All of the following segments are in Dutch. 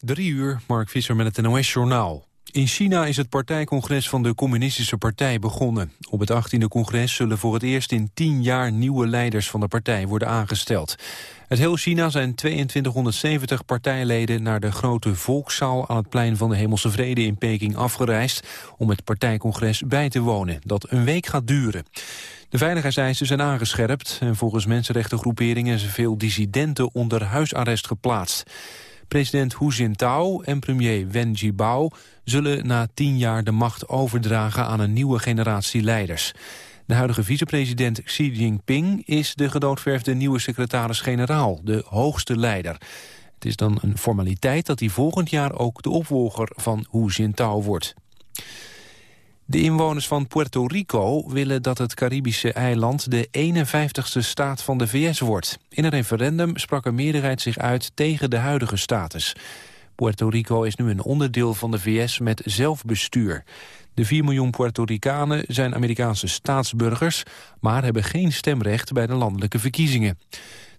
Drie uur, Mark Visser met het NOS-journaal. In China is het partijcongres van de Communistische Partij begonnen. Op het 18e congres zullen voor het eerst in tien jaar nieuwe leiders van de partij worden aangesteld. Uit heel China zijn 2270 partijleden naar de grote volkszaal aan het plein van de Hemelse Vrede in Peking afgereisd om het partijcongres bij te wonen, dat een week gaat duren. De veiligheidseisen zijn aangescherpt en volgens mensenrechtengroeperingen zijn veel dissidenten onder huisarrest geplaatst. President Hu Jintao en premier Wen Jiabao zullen na tien jaar de macht overdragen aan een nieuwe generatie leiders. De huidige vicepresident Xi Jinping is de gedoodverfde nieuwe secretaris-generaal, de hoogste leider. Het is dan een formaliteit dat hij volgend jaar ook de opvolger van Hu Jintao wordt. De inwoners van Puerto Rico willen dat het Caribische eiland de 51ste staat van de VS wordt. In een referendum sprak een meerderheid zich uit tegen de huidige status. Puerto Rico is nu een onderdeel van de VS met zelfbestuur. De 4 miljoen Puerto Ricanen zijn Amerikaanse staatsburgers... maar hebben geen stemrecht bij de landelijke verkiezingen.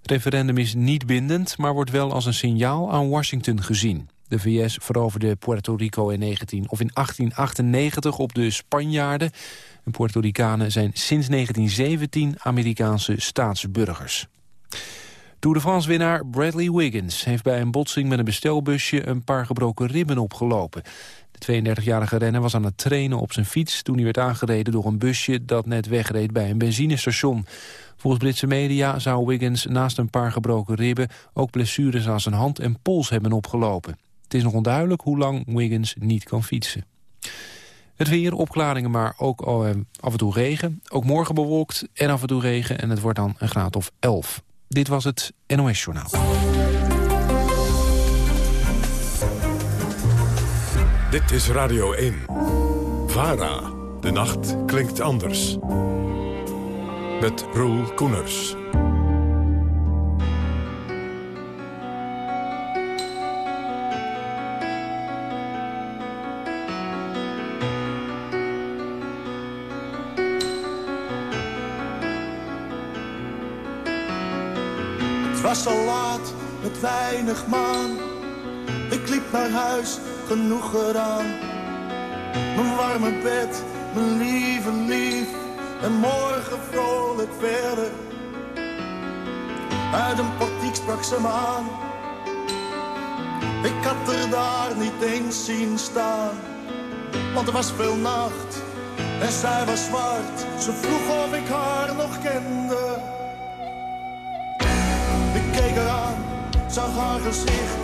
Het referendum is niet bindend, maar wordt wel als een signaal aan Washington gezien. De VS veroverde Puerto Rico in, 19, of in 1898 op de Spanjaarden. En Puerto Ricanen zijn sinds 1917 Amerikaanse staatsburgers. Tour de France-winnaar Bradley Wiggins heeft bij een botsing met een bestelbusje een paar gebroken ribben opgelopen. De 32-jarige renner was aan het trainen op zijn fiets toen hij werd aangereden door een busje dat net wegreed bij een benzinestation. Volgens Britse media zou Wiggins naast een paar gebroken ribben ook blessures aan zijn hand en pols hebben opgelopen. Het is nog onduidelijk hoe lang Wiggins niet kan fietsen. Het weer, opklaringen, maar ook oh, eh, af en toe regen. Ook morgen bewolkt en af en toe regen en het wordt dan een graad of 11. Dit was het NOS Journaal. Dit is Radio 1. VARA. De nacht klinkt anders. Met Roel Koeners. Was al laat, met weinig maan. Ik liep naar huis, genoeg gedaan. Mijn warme bed, mijn lieve lief. En morgen vrolijk verder. Uit een portiek sprak ze me aan. Ik had er daar niet eens zien staan. Want er was veel nacht en zij was zwart. Ze vroeg of ik haar nog kende zag haar gezicht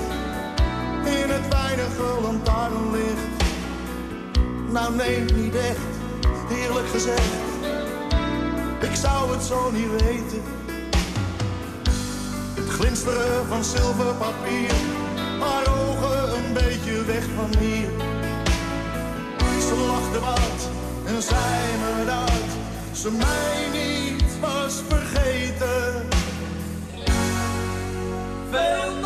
in het weinige lantaarnlicht. Nou nee, niet echt, eerlijk gezegd, ik zou het zo niet weten. Het glinsteren van zilverpapier, haar ogen een beetje weg van hier. Ze lachte wat en zei me dat ze mij niet was vergeten. Veel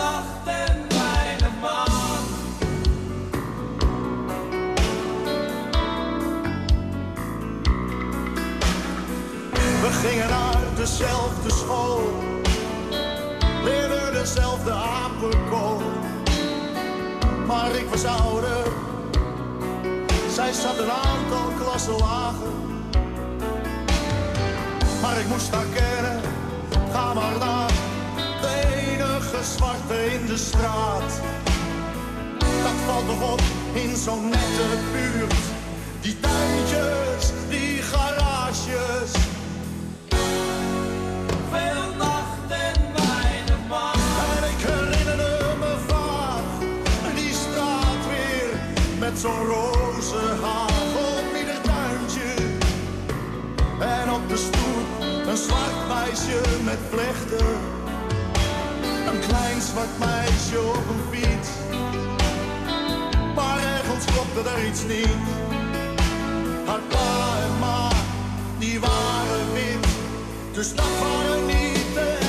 gingen naar dezelfde school, leerden dezelfde apenkool. Maar ik was ouder, zij zat een aantal klassen lager. Maar ik moest haar kennen, ga maar naar zwarte in de straat. Dat valt toch op in zo'n nette buurt. Die tuintjes, zo'n roze hagel op ieder tuintje. En op de stoep een zwart meisje met vlechten klein zwart meisje op een fiets. Maar ergens klopte er iets niet. Haar pa en ma, die waren wit. Dus dat waren niet de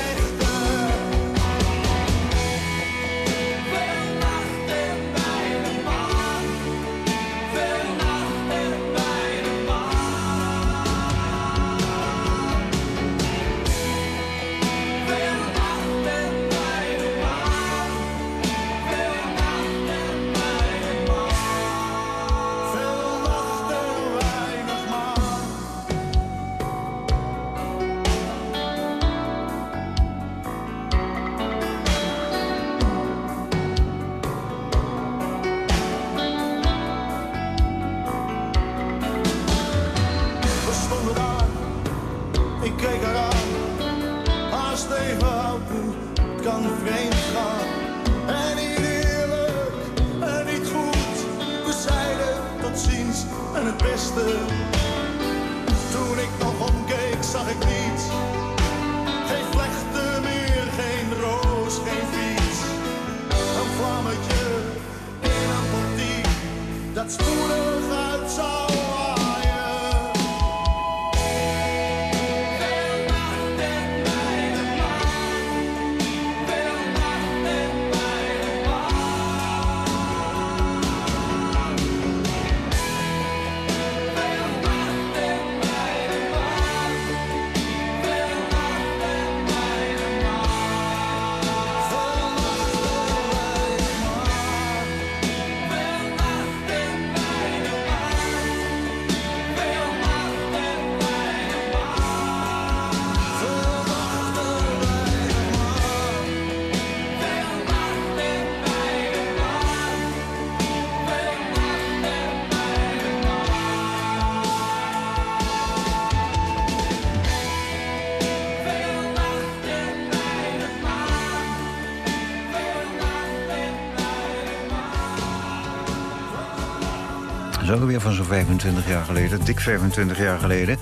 van zo'n 25 jaar geleden, dik 25 jaar geleden.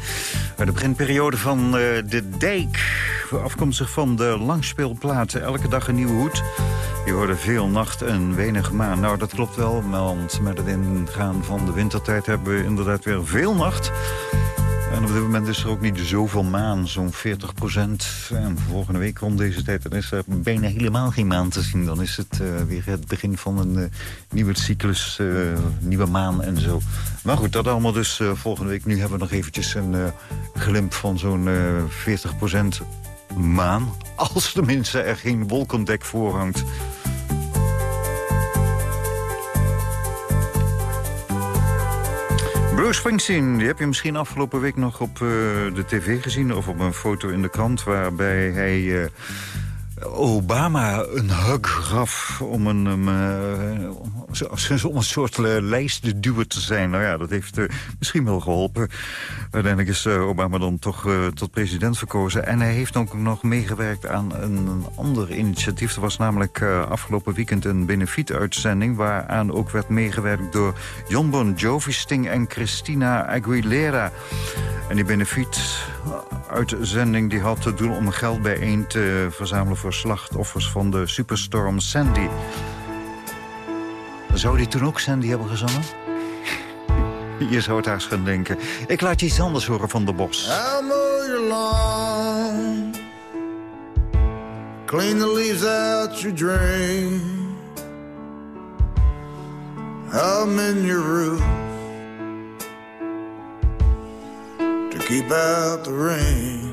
De beginperiode van eh, de Dijk. Afkomstig van de langspeelplaten. Elke dag een nieuwe hoed. Je hoorde veel nacht en weinig maan. Nou, dat klopt wel, want met het ingaan van de wintertijd... hebben we inderdaad weer veel nacht. En op dit moment is er ook niet zoveel maan, zo'n 40 procent. En volgende week rond deze tijd dan is er bijna helemaal geen maan te zien. Dan is het eh, weer het begin van een eh, nieuwe cyclus, eh, nieuwe maan en zo. Maar goed, dat allemaal dus volgende week. Nu hebben we nog eventjes een glimp van zo'n 40 procent maan. Als tenminste er geen wolkendek voorhangt. Bruce die heb je misschien afgelopen week nog op eh, de tv gezien... of op een foto in de krant waarbij hij... eh, Obama een hug gaf om een, um, eh, om, een soort uh, lijstduwer te zijn. Nou ja, dat heeft eh, misschien wel geholpen. Uiteindelijk is eh, Obama dan toch eh, tot president verkozen. En hij heeft ook nog meegewerkt aan een, ander initiatief. Er was namelijk eh, afgelopen weekend een benefietuitzending... waaraan ook werd meegewerkt door John Bon Jovi, Sting en Christina Aguilera. En die benefietuitzending die had het doel om geld bijeen te verzamelen... voor slachtoffers van de superstorm Sandy. Zou die toen ook Sandy hebben gezongen? Je zou het haast gaan denken. Ik laat je iets anders horen van de Bos. Lawn. Clean the leaves out your drain. I'll mend your roof keep out the rain.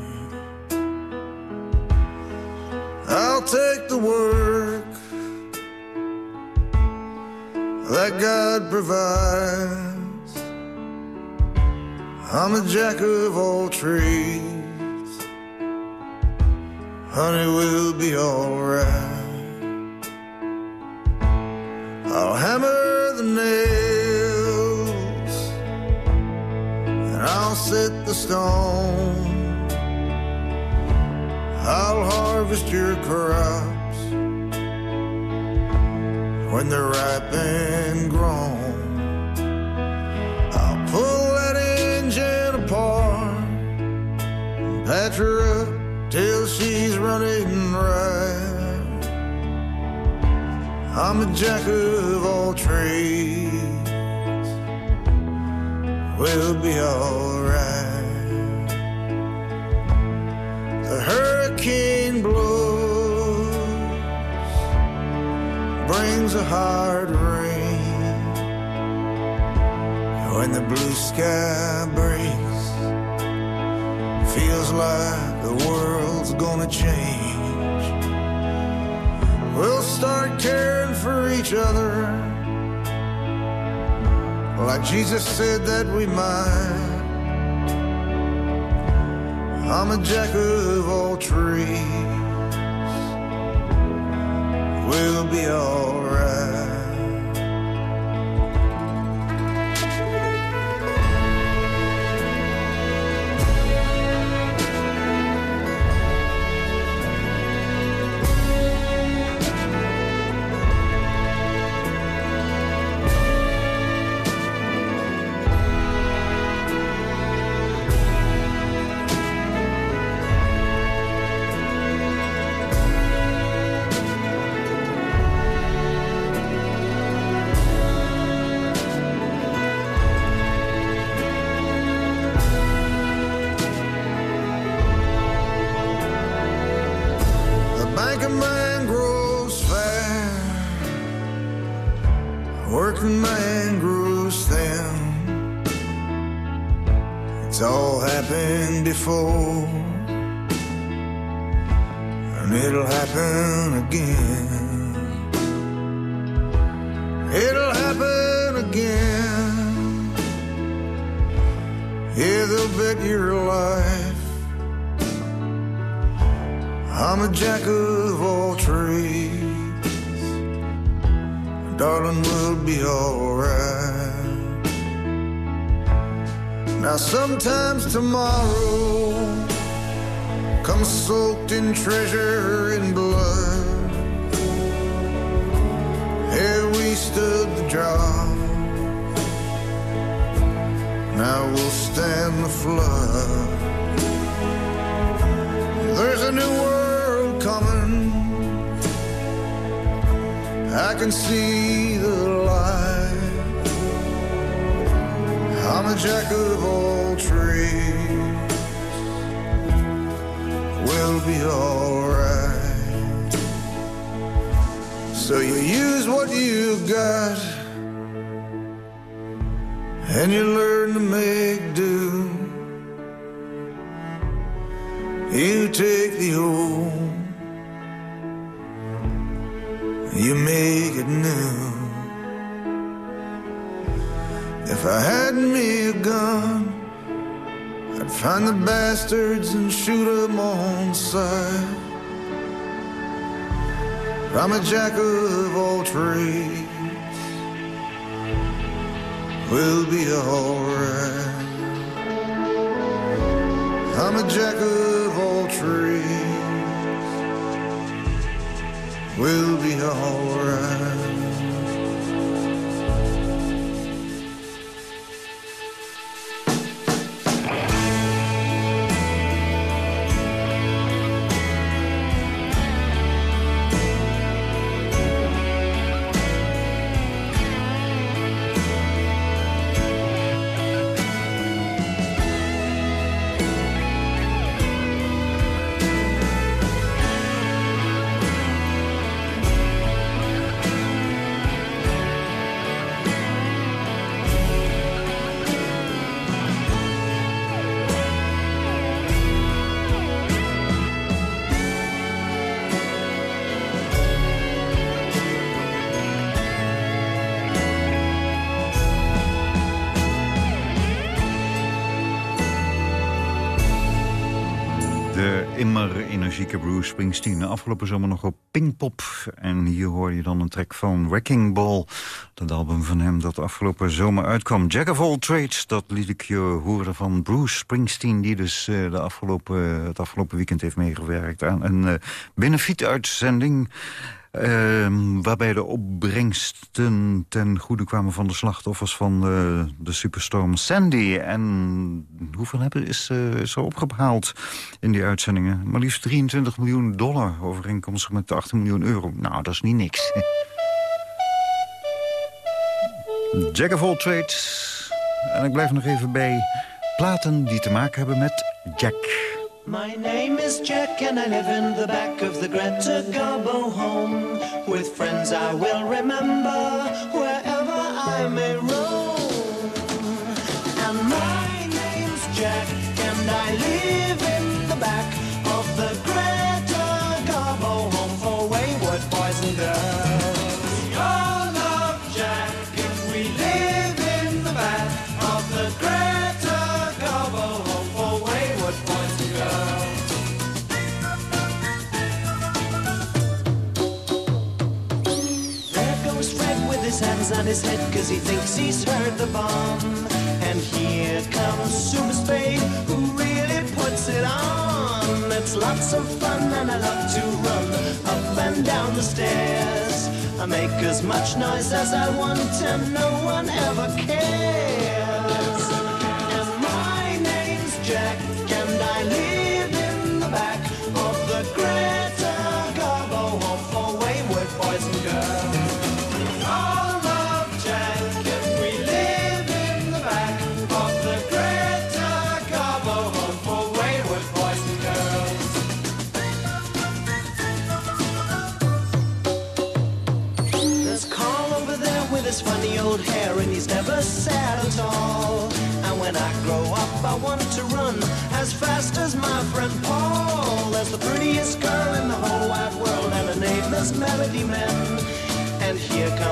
I'll take the work that God provides. I'm a jack of all trades. Honey, we'll be alright. I'll hammer the nails and I'll set the stone. I'll harvest your crops when they're ripe and grown. I'll pull that engine apart, patch her up till she's running right. I'm a jack of all trades. We'll be alright. The hurricane blows, brings a hard rain. When the blue sky breaks, feels like the world's gonna change. We'll start caring for each other, like Jesus said that we might. I'm a jack of all trades. We'll be alright. It'll happen again. Yeah, they'll bet your life. I'm a jack of all trades darling, we'll be alright. Now, sometimes tomorrow comes soaked in treasure and blood. Stood the job. Now we'll stand the flood. There's a new world coming I can see the light. I'm a jack of all trades. We'll be alright. So you use what you got, and you learn to make do. You take the old you make it new. If I had me a gun, I'd find the bastards and shoot them on sight. I'm a jack of all trades. We'll be alright. I'm a jack of all trades we'll be alright. Energieke Bruce Springsteen. Afgelopen zomer nog op Pinkpop. En hier hoor je dan een track van Wrecking Ball. Dat album van hem dat afgelopen zomer uitkwam. Jack of all trades, dat liet ik je horen van Bruce Springsteen... die dus uh, de afgelopen, het afgelopen weekend heeft meegewerkt aan een uh, benefietuitzending... Uh, waarbij de opbrengsten ten goede kwamen van de slachtoffers van uh, de superstorm Sandy. En hoeveel hebben is, uh, opgehaald in die uitzendingen? Maar liefst 23 miljoen dollar, overeenkomstig met 18 miljoen euro. Nou, dat is niet niks. Jack of all trades. En ik blijf nog even bij platen die te maken hebben met Jack. My name is Jack and I live in the back of the Greta Garbo home. With friends I will remember his head cause he thinks he's heard the bomb. And here comes Super Spade who really puts it on. It's lots of fun and I love to run up and down the stairs. I make as much noise as I want and no one ever cares.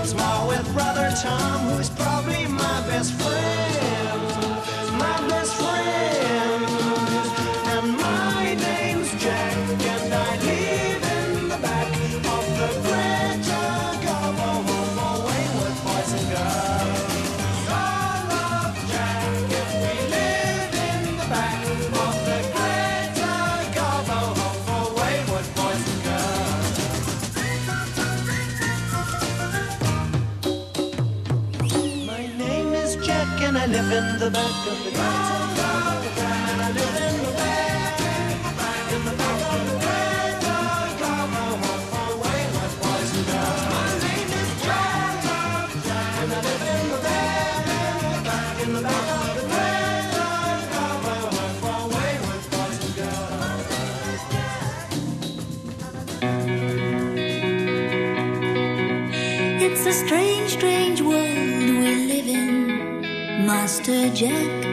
Comes Ma with brother Tom, who's probably my best friend. The back of the Greta Dr. Jack.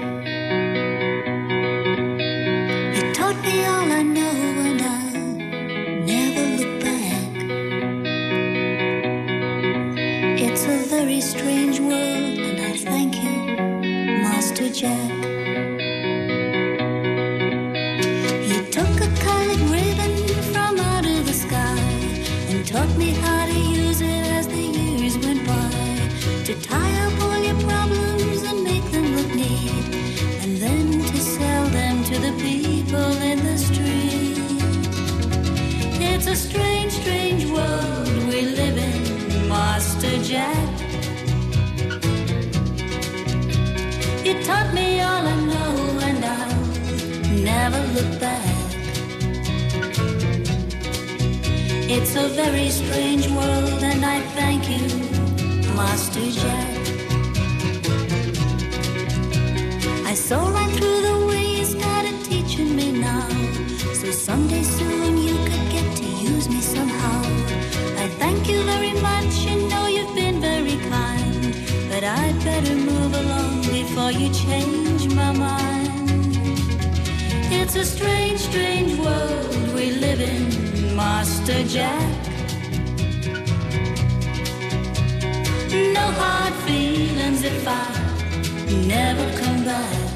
Never come back.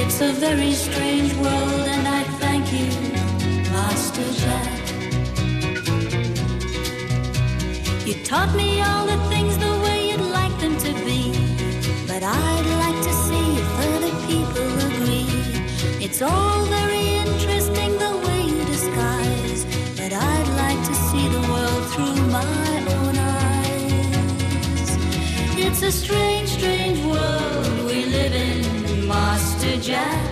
It's a very strange world, and I thank you, Master Jack. You taught me all the things the way you'd like them to be. But I'd like to see if other people agree. It's all very A strange, strange world we live in, Master Jack.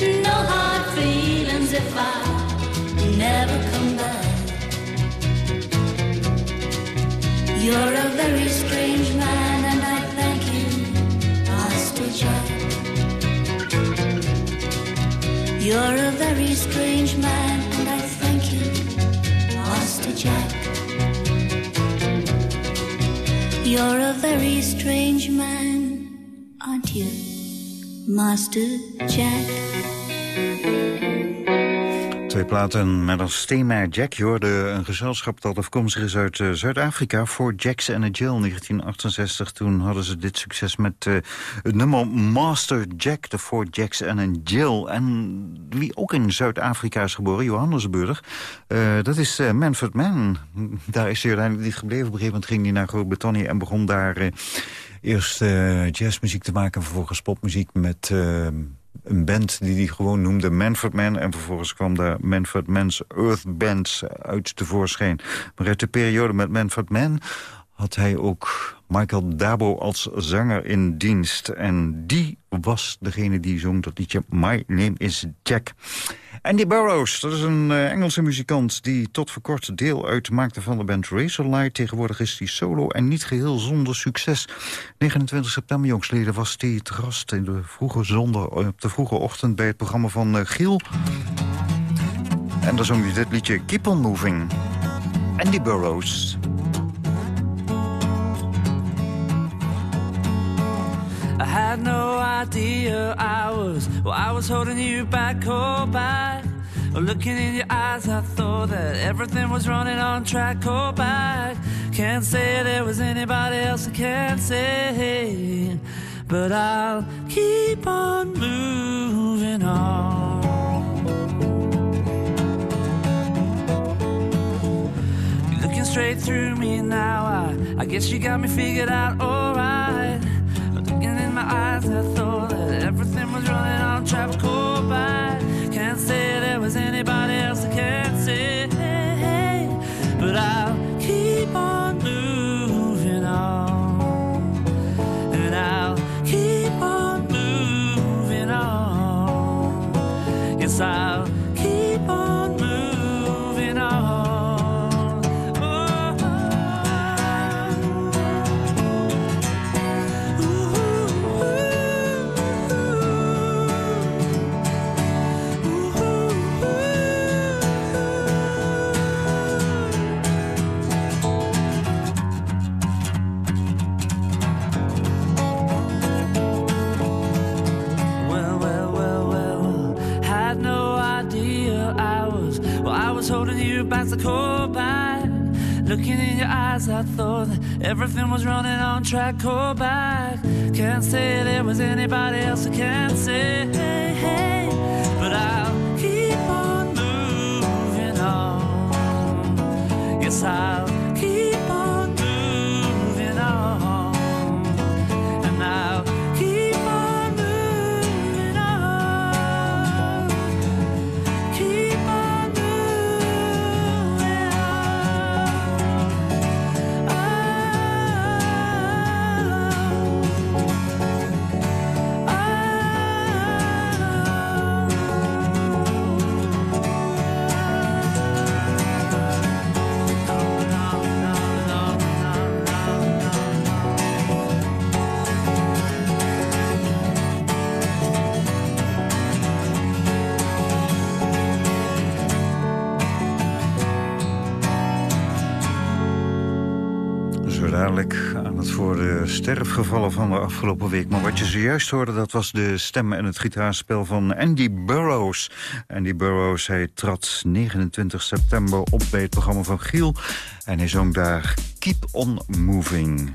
No hard feelings if I never come back. You're a very strange man, and I thank you, Master Jack. You're You're a very strange man, aren't you, Master Jack? Twee platen met als thema Jack. Een gezelschap dat afkomstig is uit eh, Zuid-Afrika... voor Jacks and a Jill 1968. Toen hadden ze dit succes met eh, het nummer Master Jack... de Four Jacks and a Jill. En wie ook in Zuid-Afrika is geboren, Johannesburg... eh, dat is Manfred Mann. Daar is hij uiteindelijk niet gebleven. Op een gegeven moment ging hij naar Groot-Brittannië... en begon daar eerst jazzmuziek te maken... en vervolgens popmuziek met... een band die hij gewoon noemde Manfred Man. En vervolgens kwam daar Manfred Man's Earth Band uit tevoorschijn. Maar uit de periode met Manfred Man had hij ook Michael Dabo als zanger in dienst. En die was degene die zong dat liedje My Name is Jack. Andy Burroughs, dat is een eh, Engelse muzikant... die tot voor kort deel uitmaakte van de band Razorlight. Tegenwoordig is hij solo en niet geheel zonder succes. 29 september, jongsleden, was hij te gast... In de vroege zonder, op de vroege ochtend bij het programma van eh, Giel. En daar zong hij dit liedje Keep On Moving. Andy Burroughs. I had no idea I was, well, I was holding you back, oh, back. Looking in your eyes, I thought that everything was running on track, oh, back. Can't say there was anybody else I can't say, but I'll keep on moving on. You're looking straight through me now, I, I guess you got me figured out, alright my eyes, I thought that everything was running on. Go back, can't say there was anybody else I can't say, but I'll keep on moving on, and I'll keep on moving on. Yes, I'll. Past the cold by. Looking in your eyes, I thought everything was running on track. Go back. Can't say there was anybody else I can't say. Hey, hey. But I'll keep on moving on. Yes, I'll sterfgevallen van de afgelopen week. Maar wat je zojuist hoorde, dat was de stem en het gitaarspel van Andy Burroughs. Andy Burroughs, hij trad 29 september op bij het programma van Giel. En hij zong daar Keep On Moving.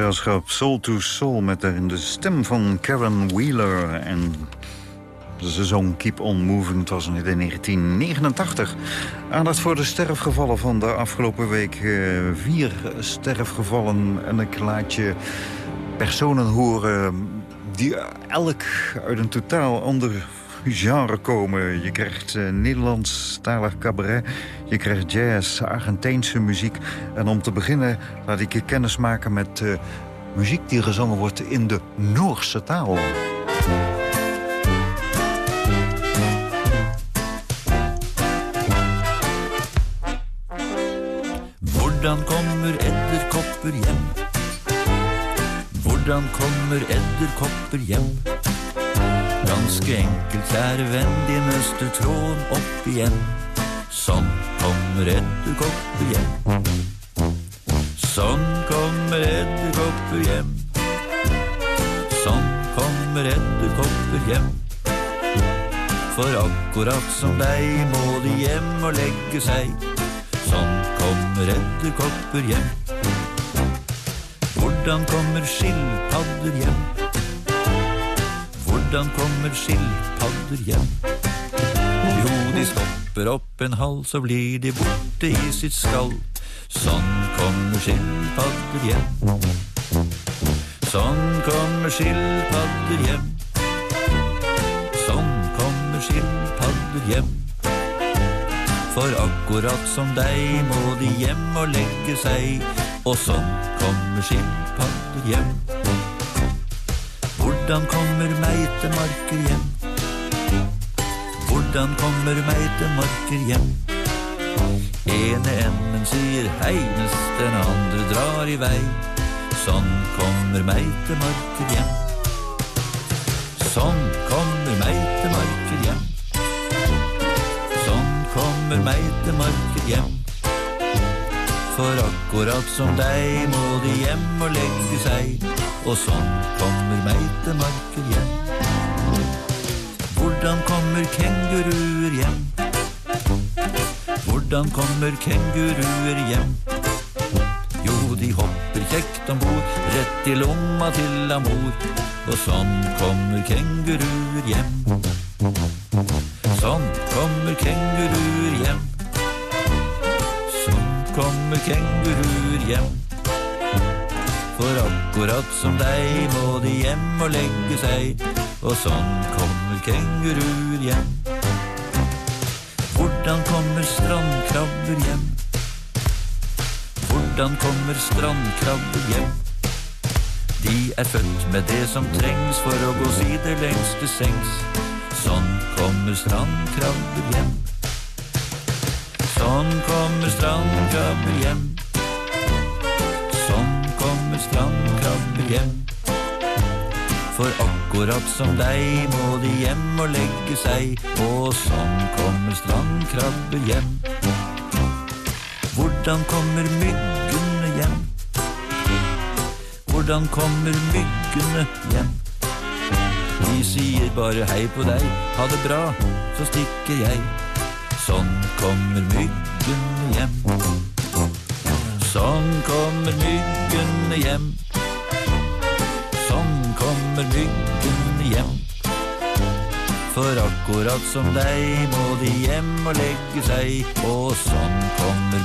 Gezelschap Soul to Soul... met de stem van Karen Wheeler. En ze zong Keep On Moving, was in 1989. Aandacht voor de sterfgevallen van de afgelopen week. Eh, vier sterfgevallen en ik laat je personen horen... die elk uit een totaal ander genre komen. Je krijgt uh, Nederlandstalig cabaret, je krijgt jazz, Argentijnse muziek. En om te beginnen laat ik je kennis maken met uh, muziek die gezongen wordt in de Noorse taal. Hvordan kommer edderkopper hjem? Hvordan kommer edderkopper hjem? Ganske enkelt, kjære venn, de nøste tråden opp igjen. Sånn kommer edderkopper hjem. Sånn kommer edderkopper hjem. Sånn kommer edderkopper hjem. For akkurat som deg må de hjem og legge seg. Sånn kommer edderkopper hjem. Hvordan kommer skilpadder hjem? Hvordan kommer skilpadder hjem? Jo, de stopper opp en hals, så blir de borte i sitt skall. Sånn kommer skilpadder hjem. Sånn kommer skilpadder hjem. Sånn kommer skilpadder hjem. For akkurat som deg må de hjem og legge seg, og sånn kommer skilpadder hjem. Hvordan kommer meitemarker hjem? Hvordan kommer meitemarker hjem? Ene enden sier hei, mens den andre drar i vei. Sånn kommer meitemarker hjem. Sånn kommer meitemarker hjem. Sånn kommer meitemarker hjem. For akkurat som deg må de hjem og legge seg. Og sånn kommer meitemarker hjem. Hvordan kommer kenguruer hjem? Hvordan kommer kenguruer hjem? Jo, de hopper kjekt om bord, rett i lomma til amor. Og sånn kommer kenguruer hjem. Sånn kommer kenguruer hjem. Sånn kommer kenguruer hjem. For akkurat som deg må de hjem og legge seg, og sånn kommer kenguruer hjem. Hvordan kommer strandkrabber hjem? Hvordan kommer strandkrabber hjem? De er født med det som trengs for å gå sidelengs til sengs. Sånn kommer strandkrabber hjem. Sånn kommer strandkrabber hjem. Sånn kommer strandkrabber hjem. For akkurat som deg må de hjem og legge seg, og sånn kommer strandkrabber hjem. Hvordan kommer myggene hjem? Hvordan kommer myggene hjem? De sier bare hei på deg, ha det bra, så stikker jeg. Sånn kommer myggene hjem. Sånn kommer myggene hjem. Hjem. For som deg må kommer.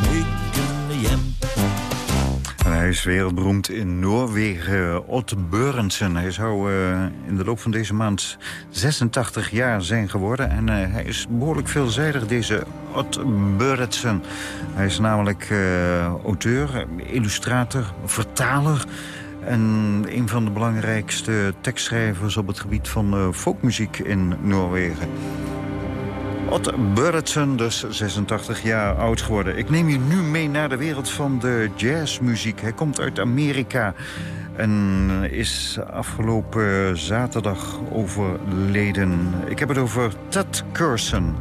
En hij is wereldberoemd in Noorwegen, Ott Børensen. Hij zou uh, in de loop van deze maand 86 jaar zijn geworden. En uh, hij is behoorlijk veelzijdig, deze Ott Børensen. Hij is namelijk auteur, illustrator, vertaler... en een van de belangrijkste tekstschrijvers op het gebied van folkmuziek in Noorwegen. Ott Burritson, dus 86 jaar oud geworden. Ik neem je nu mee naar de wereld van de jazzmuziek. Hij komt uit Amerika en is afgelopen zaterdag overleden. Ik heb het over Ted Curson.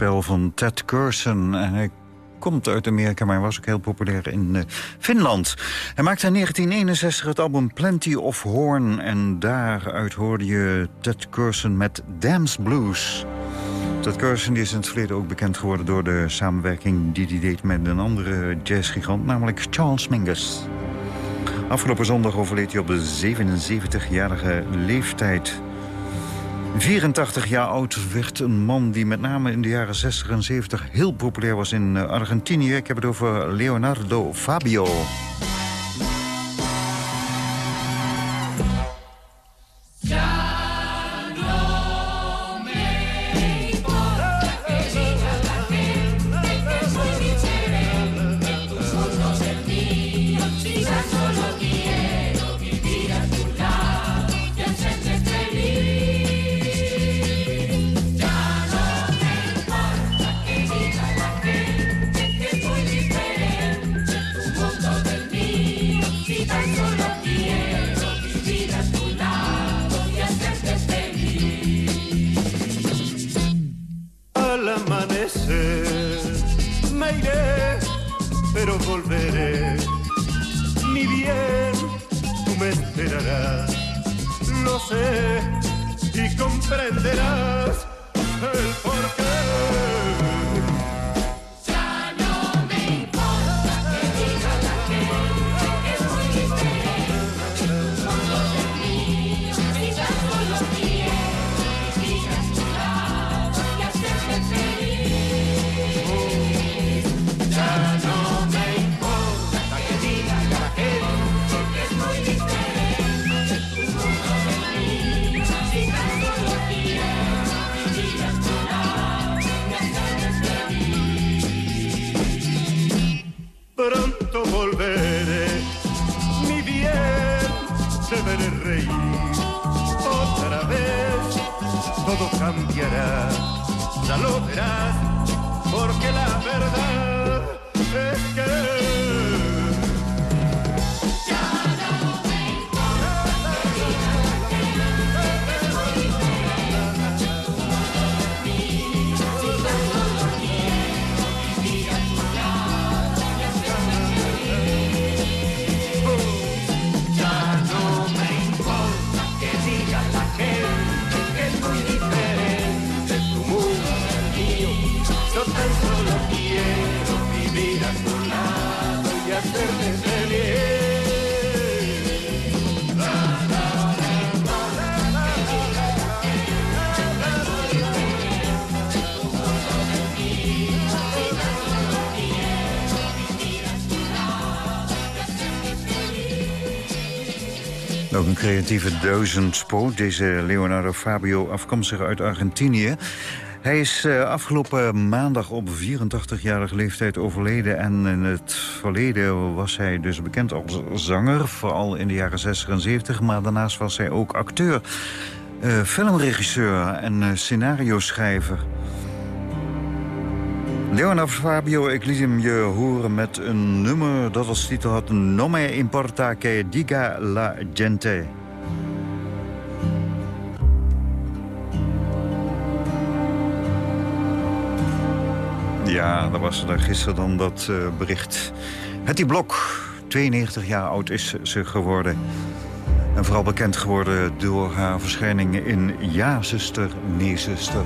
Spel van Ted Curson. En hij komt uit Amerika, maar was ook heel populair in uh, Finland. Hij maakte in 1961 het album Plenty of Horn... en daaruit hoorde je Ted Curson met Dance Blues... Ted Curson is in het verleden ook bekend geworden... door de samenwerking die hij deed met een andere jazzgigant... namelijk Charles Mingus. Afgelopen zondag overleed hij op de 77-jarige leeftijd. 84 jaar oud werd een man die met name in de jaren 60 en 70 heel populair was in eh, Argentinië. Ik heb het over Leonardo Fabio. todo cambiará, ya lo verás, porque la verdad... Ook een creatieve duizendspoot, deze Leonardo Fabio, afkomstig uit Argentinië. Hij is uh, afgelopen maandag op 84-jarige leeftijd overleden. En in het verleden was hij dus bekend als zanger. Vooral in de jaren 60 en 70. Maar daarnaast was hij ook acteur, uh, filmregisseur en uh, scenario-schrijver. Leonardo Fabio, ik liet hem je horen met een nummer dat als titel had... No me importa que diga la gente. Ja, dat was er gisteren dan dat uh, bericht. Hetty Blok, 92 jaar oud is ze geworden. En vooral bekend geworden door haar verschijningen in Ja, zuster, nee, zuster.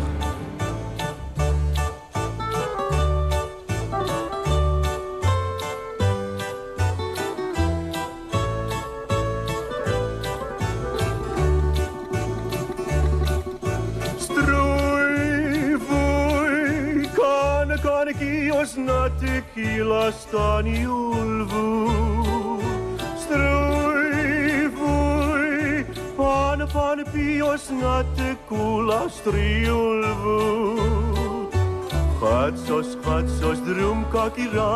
Staniulvu Strui vui Pan pan pios nate kula striulvu Patsos patsos drum kakira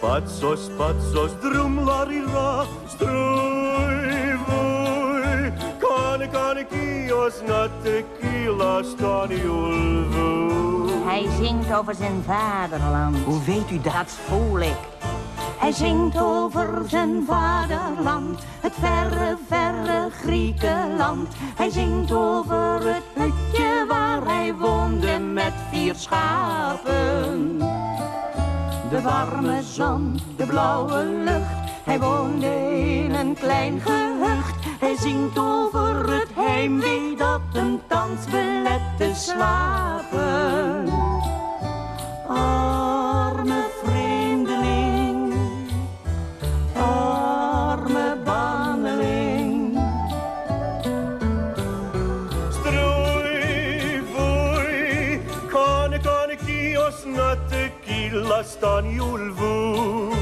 Patsos patsos drum larira Strui vui Kane kane kios nate kila staniulvu Hij zingt over zijn vaderland. Hoe weet u dat? Dat voel ik. Hij zingt over zijn vaderland, het verre, verre Griekenland. Hij zingt over het hutje waar hij woonde met vier schapen. De warme zon, de blauwe lucht, hij woonde in een klein gehucht. Hij zingt over het heimwee dat hem thans belet te slapen. Arme killa stan julvu.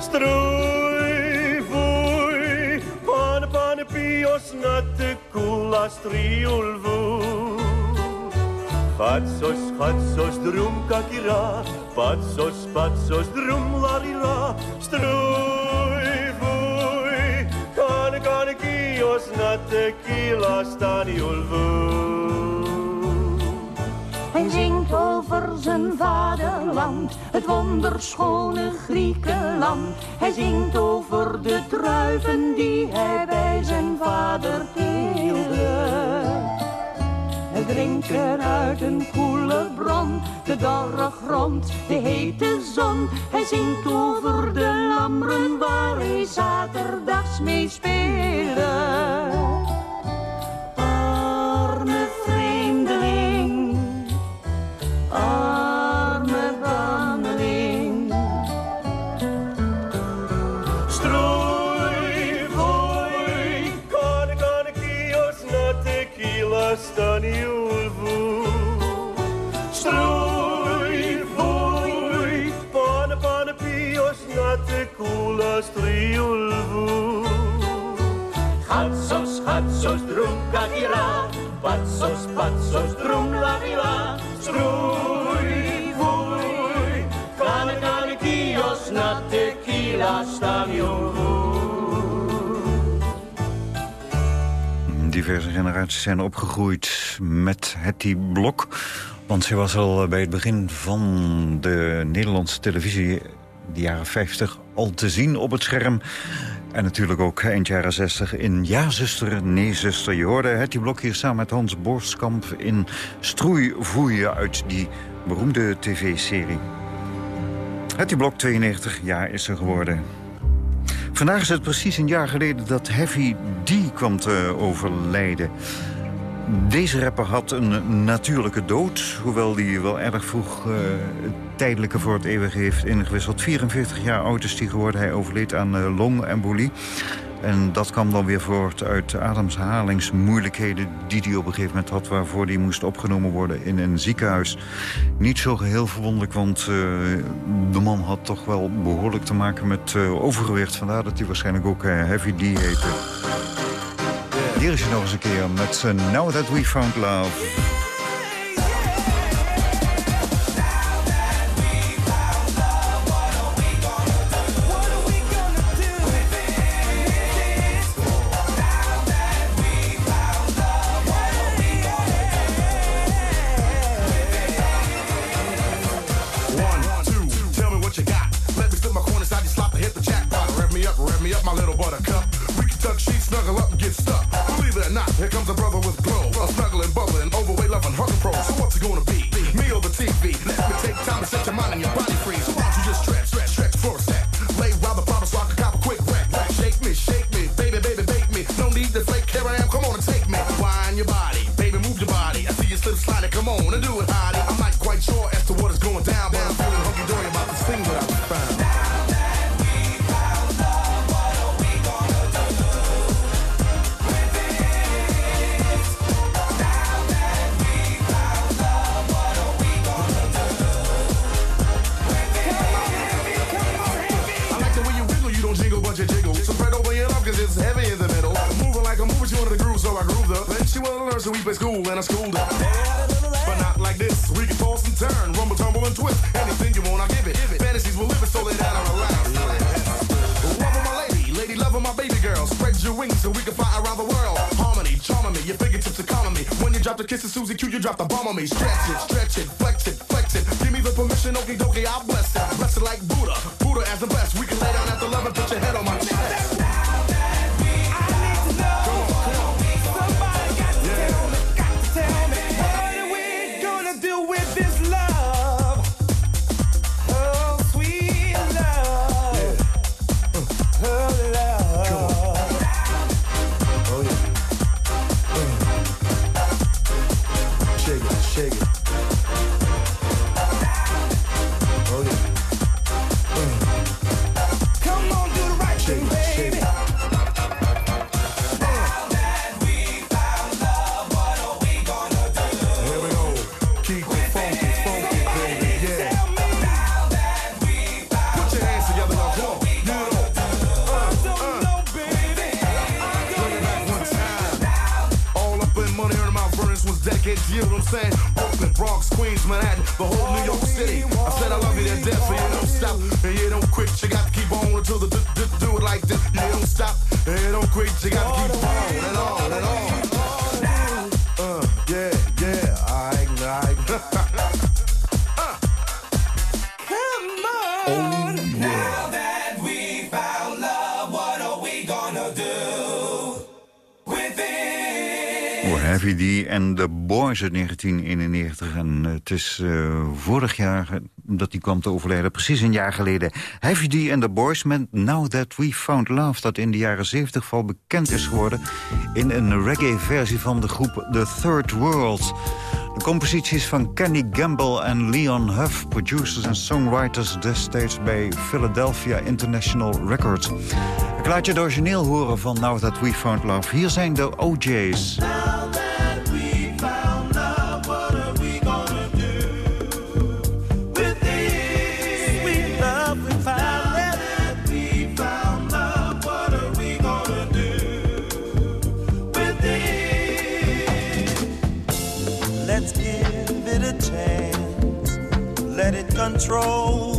Strui voi, pane pane pios natte kulla striulvu. Gatsos, gatsos, drum kakira, patsos, patsos, drum larira, strui voi, cane cane kios julvu. Zijn vaderland, het wonderschone Griekenland. Hij zingt over de druiven die hij bij zijn vader teelde. Hij drinken uit een koele bron, de dorre grond, de hete zon. Hij zingt over de lammeren waar hij zaterdags mee speelde. Patsos, patsos, cane kios na. Diverse generaties zijn opgegroeid met Hetty Blok. Want ze was al bij het begin van de Nederlandse televisie... de jaren 50 al te zien op het scherm. En natuurlijk ook eind jaren 60 in Ja, zuster, nee, zuster. Je hoorde Hetty Blok hier samen met Hans Borskamp... in Stroeivoeien uit die beroemde tv-serie. Hetty Blok, 92 jaar is ze geworden. Vandaag is het precies een jaar geleden dat Heavy D kwam te overlijden. Deze rapper had een natuurlijke dood, hoewel hij wel erg vroeg het tijdelijke voor het eeuwige heeft ingewisseld. 44 jaar oud is hij geworden, hij overleed aan uh, longembolie. En dat kwam dan weer voort uit ademhalingsmoeilijkheden die hij op een gegeven moment had... waarvoor hij moest opgenomen worden in een ziekenhuis. Niet zo geheel verwonderlijk, want uh, de man had toch wel behoorlijk te maken met overgewicht. Vandaar dat hij waarschijnlijk ook Heavy D heette. Hier is hij nog eens een keer met zijn Now That We Found Love. Spread your wings so we can fly around the world. Harmony, charming me, your fingertips me. When you drop the kisses, Susie Q, you drop the bomb on me. Stretch it, stretch it, flex it, flex it. Give me the permission, okie dokie, I'll bless it. Bless it like Buddha, Buddha as the best. We can lay down at the saying? Oakland, Bronx, Queens, Manhattan, the whole New York City. I said I love you to death, but you don't stop, and you don't quit. You got to keep on until the do it like this. You don't stop, and you don't quit. You got to keep on and on and on. RVD en The Boys in 1991. En eh, het is eh, vorig jaar dat die kwam te overlijden, precies een jaar geleden. RVD en The Boys met Now That We Found Love... dat in de jaren 70 vooral bekend is geworden... in een reggae-versie van de groep The Third World. De composities van Kenny Gamble en Leon Huff... producers en songwriters destijds bij Philadelphia International Records. Ik laat je het horen van Now That We Found Love. Hier zijn de OJ's. control.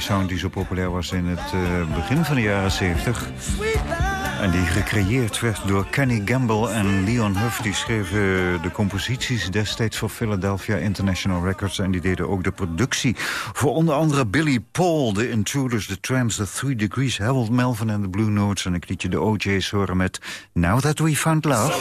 Philly Sound die zo populair was in het uh, begin van de jaren 70. En die gecreëerd werd door Kenny Gamble en Leon Huff. Die schreven de composities destijds voor Philadelphia International Records. En die deden ook de productie voor onder andere Billy Paul, The Intruders, The Tramps, The Three Degrees, Harold Melvin en The Blue Notes. En ik liet je de OJ's horen met Now That We Found Love.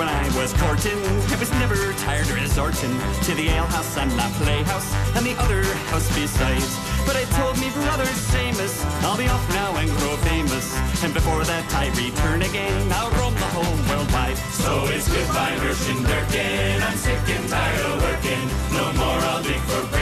When I was courting, I was never tired of resorting to the alehouse and the playhouse and the other house besides. But I told me brother Seamus, I'll be off now and grow famous. And before that I return again, I'll roam the whole world wide. So it's goodbye, Merchant Durkin. I'm sick and tired of working. No more I'll dig for great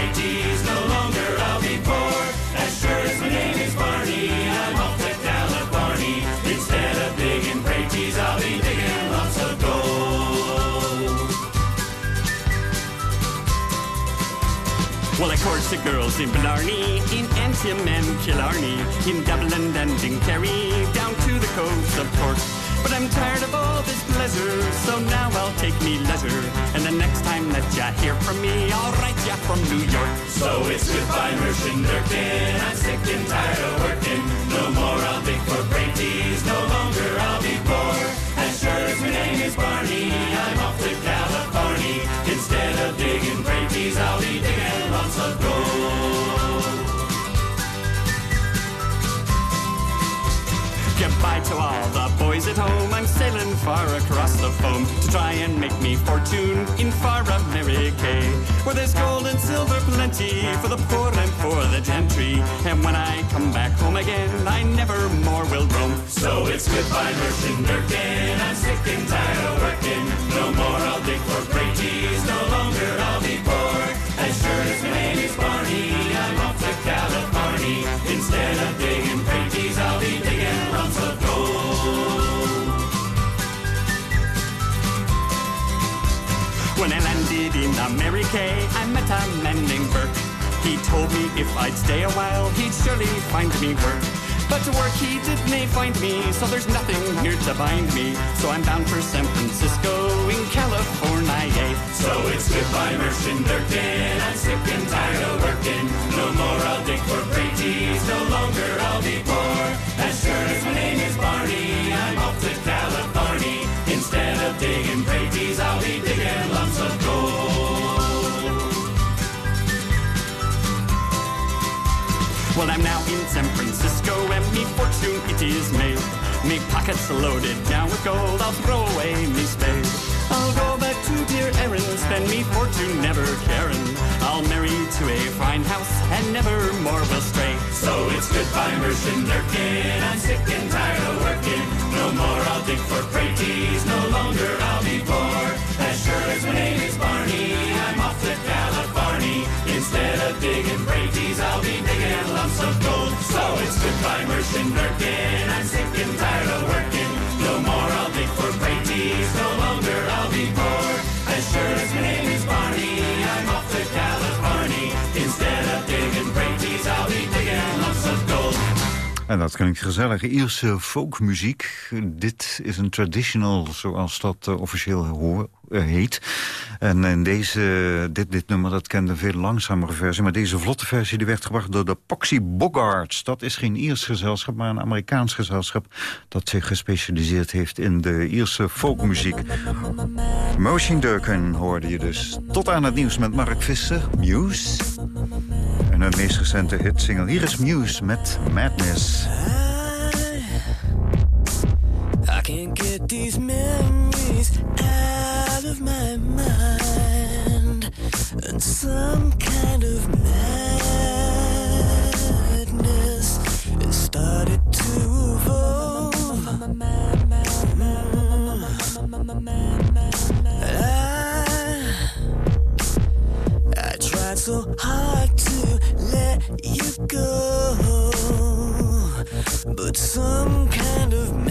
course, the girls in Blarney, in Antrim and Killarney, in Dublin and in Kerry, down to the coast of Cork. But I'm tired of all this pleasure, so now I'll take me leisure. And the next time that ya hear from me, I'll write ya from New York. So it's goodbye, Merchant Durkin. I'm sick and tired of working. No more I'll dig for teas. No longer I'll be poor. As sure as my name is Barney, I'm off to teas, I'll be digging lumps of gold. Goodbye to all the boys at home. I'm sailing far across the foam to try and make me fortune in far America, where there's gold and silver plenty for the poor and for the gentry. And when I come back home again, I never more will roam. So it's goodbye, Merchant Durkin. I'm sick and tired of working. No more I'll dig for great. No longer I'll be poor. In America, I met a man named Burke. He told me if I'd stay a while, he'd surely find me work. But to work he didn't find me, so there's nothing here to bind me. So I'm bound for San Francisco in California. So it's goodbye, Merchant. I'm sick and tired of working. No more I'll dig for great. No longer I'll be poor. As sure as my name is Barney, I'm off to California. Instead of digging great I'll be digging lumps of Well, I'm now in San Francisco and me fortune it is made. Me pockets loaded down with gold, I'll throw away me spade. I'll go back to dear Erin, spend me fortune never caring. I'll marry to a fine house and never more will stray. So it's goodbye, Merchant Durkin. I'm sick and tired En dat klinkt gezellig. Ierse folkmuziek. Dit is een traditional, zoals dat eh, officieel eh, heet. En deze, dit, dit nummer dat kende een veel langzamere versie. Maar deze vlotte versie die werd gebracht door de Poxy Bogarts. Dat is geen Iers gezelschap, maar een Amerikaans gezelschap... dat zich gespecialiseerd heeft in de Ierse folkmuziek. Motion Durkin hoorde je dus. Tot aan het nieuws met Mark Visser, Muse. En hun meest recente hitsingle. Hier is Muse met Madness. I can't get these memories out of my mind. And some kind of madness started to so hard to let you go, but some kind of